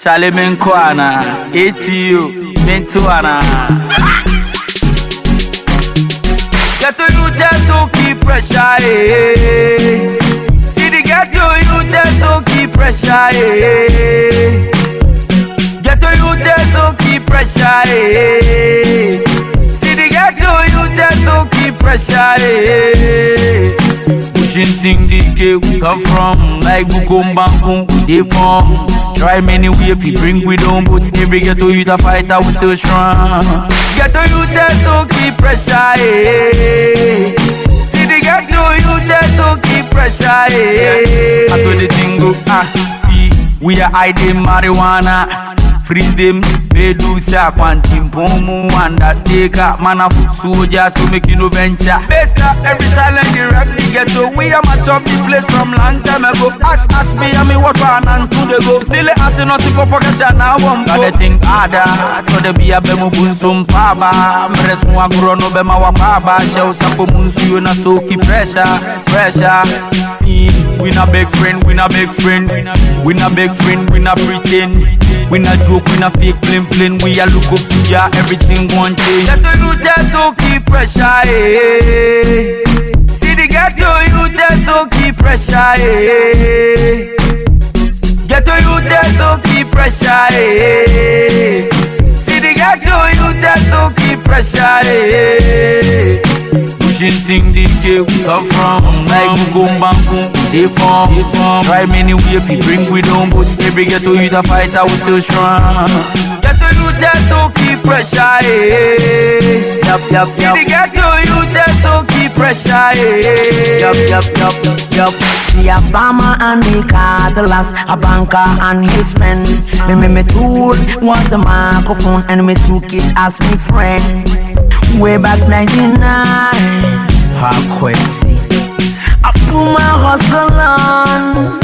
Charlie Menkwana, ATU, Mentuana. Get to you just to keep pressure, eh. See the get to you just to keep pressure, eh. Get to you just to keep pressure, eh. See the get to you just to keep pressure, eh. Pushing thing DK we come from like Bukumbankum, they form. Try many way if bring we don't but every ghetto youth a fighter we still strong. Ghetto youth just to keep pressure, eh. See the ghetto youth just to keep pressure, eh. That's what the thing go, ah. See, we are hiding marijuana. Freeze them, Medusa, Quantum Pomu, Undertaker, man of soldier, so make you no venture. Best up every talent the rap the ghetto. We are match up the place from long time ago. Ash, ash me, and me what one and two the go. Still asking nothing for pocket and now one go. The thing harder, to the be a bemo bun sum paba. Mres mo agro no be ma wa paba. Show sapo munsu you na so keep pressure, pressure. We na big friend, we na big friend. We na big friend, we na pretend. We na joke, we na fake plain plain. We a look up to ya, everything one change. Ghetto you just to keep pressure, eh. See the ghetto you just to keep pressure, eh. Ghetto you just to keep pressure, eh. See the ghetto you just to keep pressure, eh. Pushing thing DK we come from Like Bukumbankum, they form Try many way we bring we don't But every ghetto youth a fighter we still strong Ghetto youth just to keep pressure, eh Yup, yup, yup. the ghetto youth just to keep pressure, eh Yup, yup, yup, yup. See a farmer and me catalyst, a banker and his pen. Me, me, me tool was the microphone and me took it as me friend. Way back 99, Hakwesi. I put my hustle on.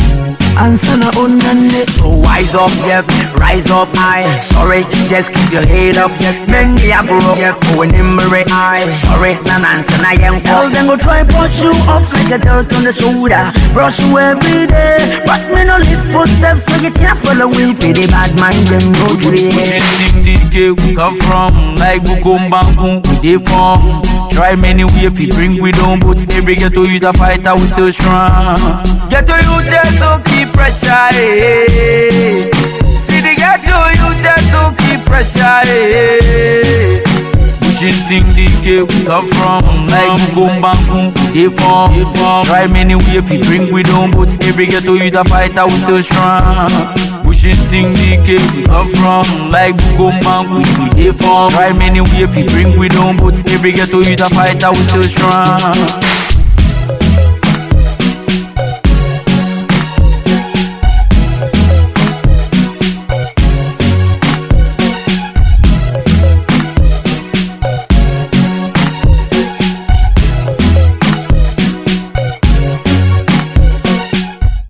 And sana unande oh, So wise up, yeah, rise up high. Sorry, just keep your head up, yeah Men grow. Up, yeah, going in my eye. Sorry, na na na young Tell them go try push you off like a dirt on the shoulder. Brush you every day. But me no live footsteps so you can't follow me For the bad mind, them trade thing DK we come from? Like Bukumbankum, they form. Try many way if we bring we don't But every ghetto youth a fighter we still strong. Ghetto youth just so keep pressure, eh Pushing thing DK we come from. Like Bukumbankum, they form Try many way if we bring we don't But every ghetto youth a fighter we still strong. Pushing thing DK we come from. Like Bukumbankum, they form. Try many way if we bring we don't But every ghetto youth a fighter we still strong